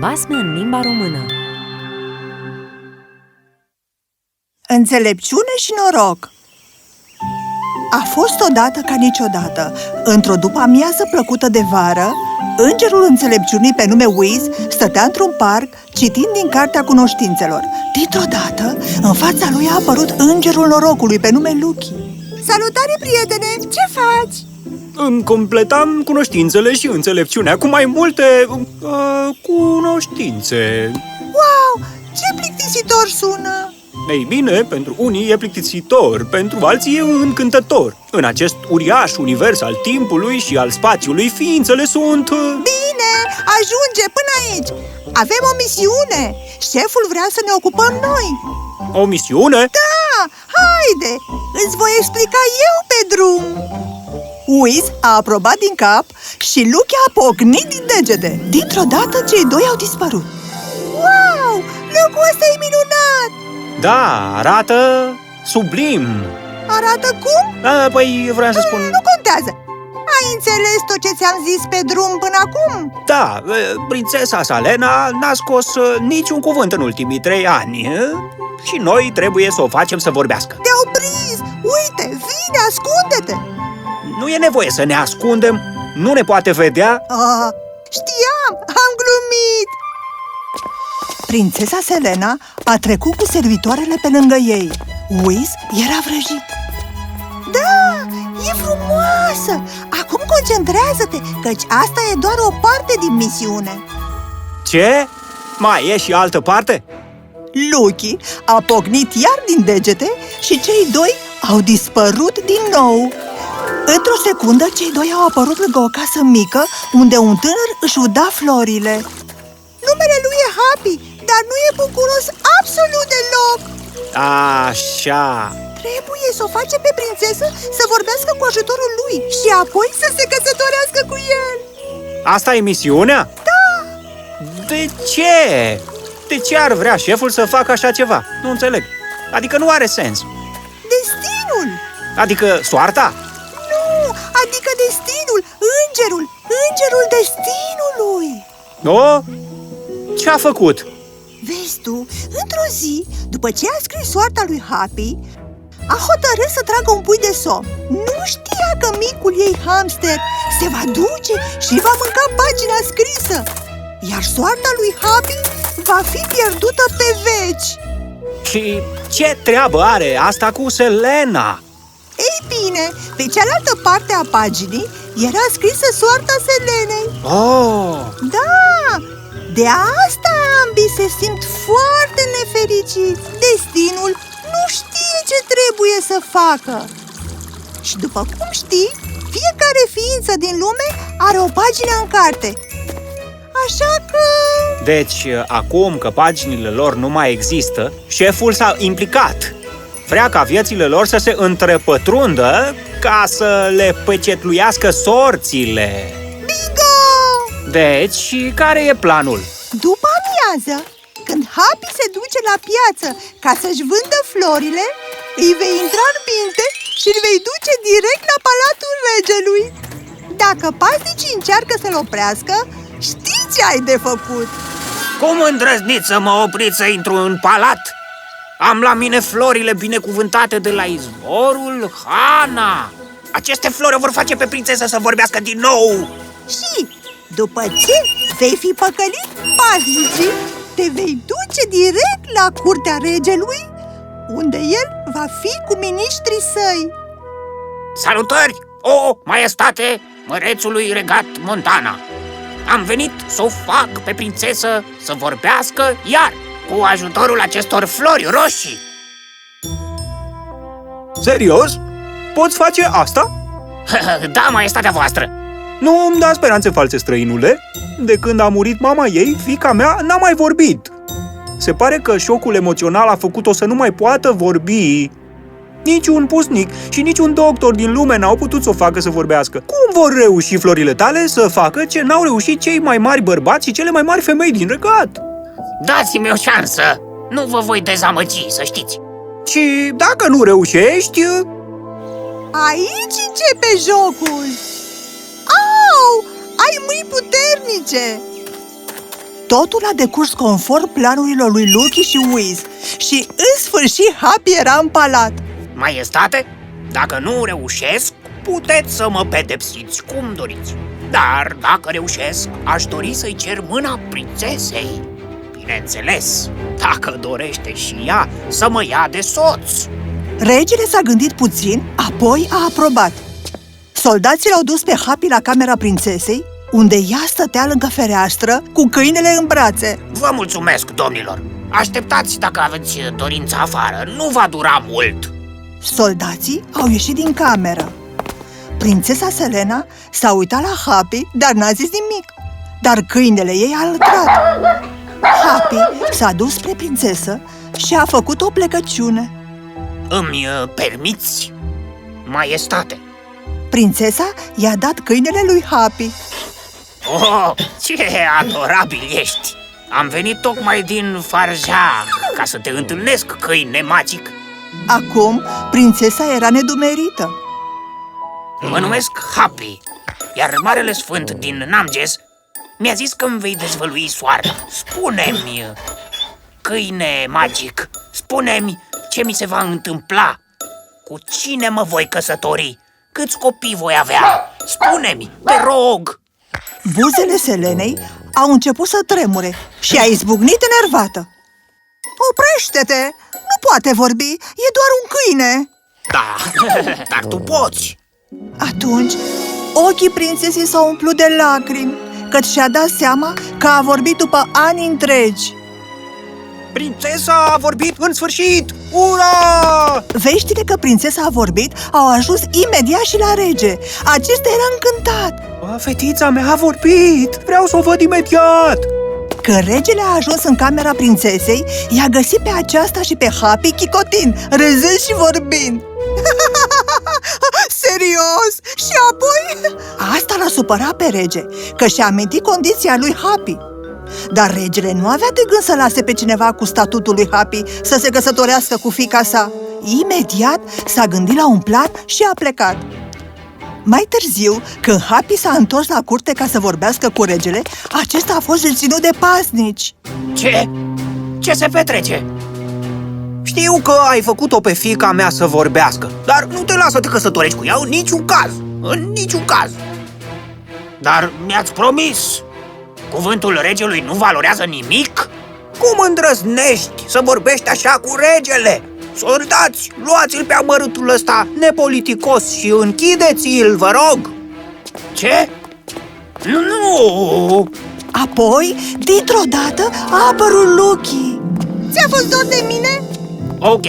Basme în limba română Înțelepciune și noroc A fost odată ca niciodată, într-o după-amiază plăcută de vară, Îngerul înțelepciunii pe nume Wiz stătea într-un parc citind din Cartea Cunoștințelor. Dintr-o dată, în fața lui a apărut Îngerul Norocului pe nume Lucky. Salutare, prietene! Ce faci? Îmi completam cunoștințele și înțelepciunea cu mai multe uh, cunoștințe. Wow! Ce plictisitor sună! Ei bine, pentru unii e plictisitor, pentru alții e încântător. În acest uriaș univers al timpului și al spațiului, ființele sunt... uh, Bine, ajunge până aici! Avem o misiune! Șeful vrea să ne ocupăm noi! O misiune? Da, haide! Îți voi explica eu pe drum! Wiz a aprobat din cap și Luke a pocnit din degete. Dintr-o dată, cei doi au dispărut. Wow! Locul ăsta e minunat! Da, arată sublim. Arată cum? A, păi vreau să spun... Nu contează! Ai înțeles tot ce ți-am zis pe drum până acum? Da, e, prințesa Salena n-a scos e, niciun cuvânt în ultimii trei ani e? și noi trebuie să o facem să vorbească. Te-au prins! Uite, vine, ascunde-te! Nu e nevoie să ne ascundem, nu ne poate vedea. Ah, știam, am glumit! Prințesa Selena a trecut cu servitoarele pe lângă ei. Wiz era vrăjit. Da, e frumoasă! Acum concentrează-te, căci asta e doar o parte din misiune. Ce? Mai e și altă parte? Lucky a pocnit iar din degete și cei doi au dispărut din nou. Într-o secundă, cei doi au apărut lângă o casă mică, unde un tânăr își uda florile. Numele lui e Happy, dar nu e bucuros absolut deloc. Așa. Trebuie să o facem pe prințesă să vorbească cu ajutorul lui și apoi să se căsătorească cu el. Asta e misiunea? Da! De ce? De ce ar vrea șeful să facă așa ceva? Nu înțeleg. Adică nu are sens. Destinul! Adică soarta? Nu, adică destinul, îngerul, îngerul destinului! O? Ce a făcut? Vezi tu, într-o zi, după ce a scris soarta lui Happy, a hotărât să tragă un pui de somn. Nu știa că micul ei hamster se va duce și va mânca pagina scrisă, iar soarta lui Happy va fi pierdută pe veci. Și ce treabă are asta cu Selena? Ei bine, pe cealaltă parte a paginii era scrisă soarta Selenei. Oh! Da, de asta ambii se simt foarte nefericiți. Destinul nu știe ce trebuie să facă. Și după cum știi, fiecare ființă din lume are o pagină în carte. Așa că... Deci, acum că paginile lor nu mai există, șeful s-a implicat. Vrea ca viețile lor să se întrepătrundă ca să le pecetluiască sorțile. Bingo! Deci, care e planul? După amiază, când Happy se duce la piață ca să-și vândă florile, îi vei intra în minte și îl vei duce direct la palatul regelui. Dacă pasnicii încearcă să-l oprească, știi ce ai de făcut. Cum îndrăzniți să mă opriți să intru în palat? Am la mine florile binecuvântate de la izvorul Hana. Aceste flori o vor face pe prințesă să vorbească din nou. Și, după ce vei fi păcălit pasnicii, te vei duce direct la curtea regelui, unde el va fi cu miniștrii săi. Salutări, o maestate mărețului regat Montana. Am venit să o fac pe prințesă să vorbească iar cu ajutorul acestor flori roșii. Serios? Poți face asta? da, maestatea voastră. Nu îmi da speranțe false, străinule. De când a murit mama ei, fica mea n-a mai vorbit. Se pare că șocul emoțional a făcut-o să nu mai poată vorbi. Niciun pusnic și niciun doctor din lume n-au putut să o facă să vorbească. Cum vor reuși florile tale să facă ce n-au reușit cei mai mari bărbați și cele mai mari femei din regat? Dați-mi o șansă! Nu vă voi dezamăgi, să știți! Și dacă nu reușești, Aici începe jocul! Au! Ai mâini puternice! Totul a decurs conform planurilor lui Lucky și Wiz și, în sfârșit, Happy era în palat. Maiestate, dacă nu reușesc, puteți să mă pedepsiți cum doriți. Dar dacă reușesc, aș dori să-i cer mâna prințesei. Bineînțeles, dacă dorește și ea să mă ia de soț. Regele s-a gândit puțin, apoi a aprobat. Soldații l-au dus pe Happy la camera prințesei, unde ea stătea lângă fereastră, cu câinele în brațe. Vă mulțumesc, domnilor! Așteptați dacă aveți dorința afară, nu va dura mult! Soldații au ieșit din cameră. Prințesa Selena s-a uitat la Happy, dar n-a zis nimic. Dar câinele ei a lătrat. Happy s-a dus spre prințesă și a făcut o plecăciune. Îmi uh, permiți? Maiestate! Prințesa i-a dat câinele lui Happy. Oh, ce adorabil ești! Am venit tocmai din Farja ca să te întâlnesc, câine magic. Acum, prințesa era nedumerită. Mă numesc Happy, iar Marele Sfânt din Namges mi-a zis că îmi vei dezvălui soarta. Spune-mi, câine magic, spune-mi ce mi se va întâmpla. Cu cine mă voi căsători? Câți copii voi avea? Spune-mi, te rog! Buzele Selenei au început să tremure și a izbucnit enervată. Oprește-te! Nu poate vorbi, e doar un câine! Da, dar tu poți! Atunci, ochii prințesei s-au umplut de lacrimi, căci și-a dat seama că a vorbit după ani întregi. Prințesa a vorbit în sfârșit! Ura! Veștile că prințesa a vorbit au ajuns imediat și la rege. Acesta era încântat. A, fetița mea a vorbit! Vreau să o văd imediat! Când regele a ajuns în camera prințesei, i-a găsit pe aceasta și pe Happy chicotin, râzând și vorbind. Serios? Și apoi? Asta l-a supărat pe rege, că și-a amintit condiția lui Happy. Dar regele nu avea de gând să lase pe cineva cu statutul lui Happy să se căsătorească cu fica sa. Imediat s-a gândit la un plan și a plecat. Mai târziu, când Happy s-a întors la curte ca să vorbească cu regele, acesta a fost reținut de pasnici. Ce? Ce se petrece? Știu că ai făcut-o pe fica mea să vorbească, dar nu te lasă să te căsătorești cu ea în niciun caz! În niciun caz! Dar mi-ați promis! Cuvântul regelui nu valorează nimic? Cum îndrăznești să vorbești așa cu regele? Soldați, luați-l pe amărâtul ăsta nepoliticos și închideți-l, vă rog! Ce? Nu, nu! Apoi, dintr-o dată, a apărut Lucky. Ți-a fost dor de mine? Ok,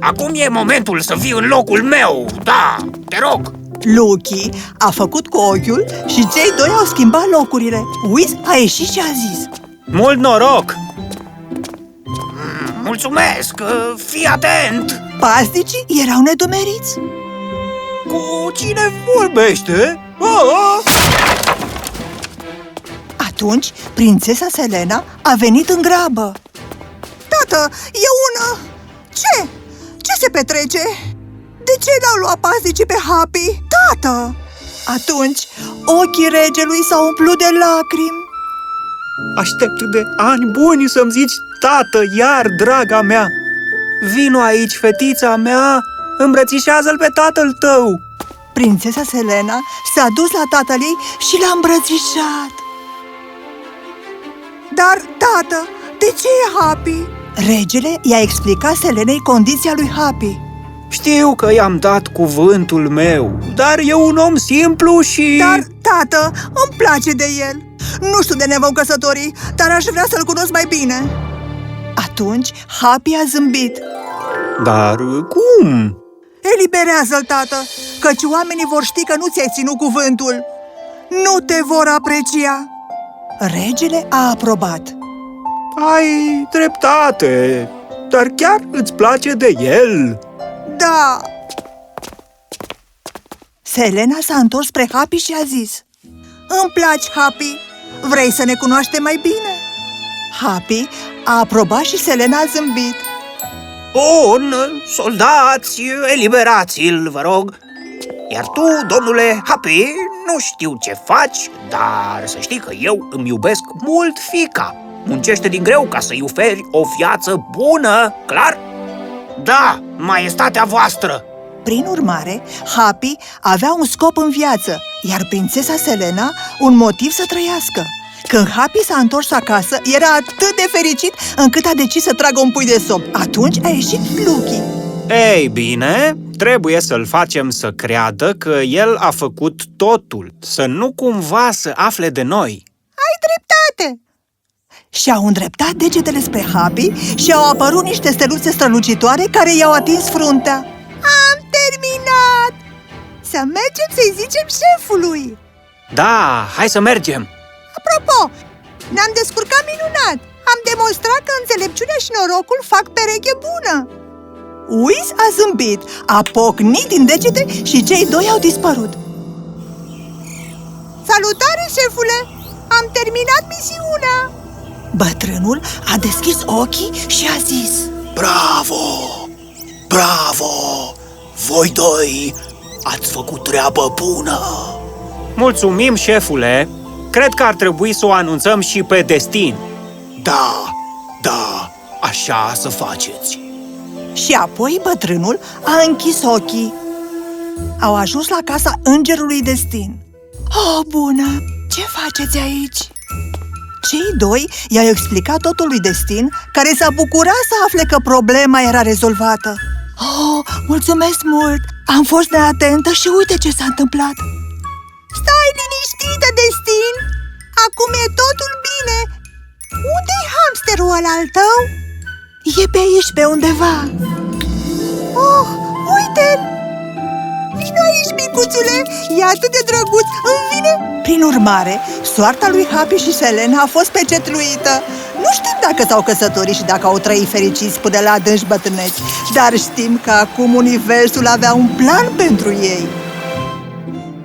acum e momentul să vii în locul meu, da, te rog Lucky a făcut cu ochiul și cei doi au schimbat locurile Wiz a ieșit și a zis Mult noroc! Mulțumesc, fii atent! Pasnicii erau nedumeriți Cu cine vorbește? A-a! Atunci, prințesa Selena a venit în grabă Tată, e una... Ce? Ce se petrece? De ce l-au luat pasnicii pe Happy? Tată! Atunci, ochii regelui s-au umplut de lacrimi Aștept de ani buni să-mi zici tată iar, draga mea Vino aici, fetița mea, îmbrățișează-l pe tatăl tău Prințesa Selena s-a dus la tatăl ei și l-a îmbrățișat Dar, tată, de ce e Happy? Regele i-a explicat Selenei condiția lui Happy Știu că i-am dat cuvântul meu, dar e un om simplu și... Dar, tată, îmi place de el. Nu știu de ne vom căsători, dar aș vrea să-l cunosc mai bine. Atunci, Happy a zâmbit. Dar cum? Eliberează-l, tată, căci oamenii vor ști că nu ți-ai ținut cuvântul. Nu te vor aprecia. Regele a aprobat Ai dreptate, dar chiar îți place de el? Da! Selena s-a întors spre Happy și a zis Îmi placi, Happy! Vrei să ne cunoaștem mai bine? Happy a aprobat și Selena a zâmbit Bun, soldați, eliberați-l, vă rog Iar tu, domnule Happy, nu știu ce faci, dar să știi că eu îmi iubesc mult fica muncește din greu ca să-i oferi o viață bună, clar? Da, maestatea voastră! Prin urmare, Happy avea un scop în viață, iar prințesa Selena un motiv să trăiască. Când Happy s-a întors acasă, era atât de fericit încât a decis să tragă un pui de somn. Atunci a ieșit Lucky. Ei bine, trebuie să-l facem să creadă că el a făcut totul, să nu cumva să afle de noi. Ai dreptate! Și-au îndreptat degetele spre Happy și au apărut niște steluțe strălucitoare care i-au atins fruntea. Am terminat! Să mergem să-i zicem șefului! Da, hai să mergem! Apropo, ne-am descurcat minunat! Am demonstrat că înțelepciunea și norocul fac pereche bună! Uis a zâmbit, a pocnit din degete și cei doi au dispărut. Salutare, șefule! Am terminat misiunea! Bătrânul a deschis ochii și a zis Bravo! Bravo! Voi doi ați făcut treabă bună! Mulțumim, șefule! Cred că ar trebui să o anunțăm și pe destin. Da, da, așa să faceți! Și apoi bătrânul a închis ochii. Au ajuns la casa îngerului destin. Oh, bună! Ce faceți aici? Cei doi i-au explicat totul lui Destin, care s-a bucurat să afle că problema era rezolvată. Oh, mulțumesc mult! Am fost neatentă și uite ce s-a întâmplat! Stai liniștită, Destin! Acum e totul bine! Unde-i hamsterul ăla al tău? E pe aici, pe undeva. Oh, uite-l! Vino aici, micuțule! E atât de drăguț! Îmi vine... Prin urmare, soarta lui Happy și Selena a fost pecetluită. Nu știm dacă s-au căsătorit și dacă au trăit fericiți până la adânci bătrâneți, dar știm că acum universul avea un plan pentru ei.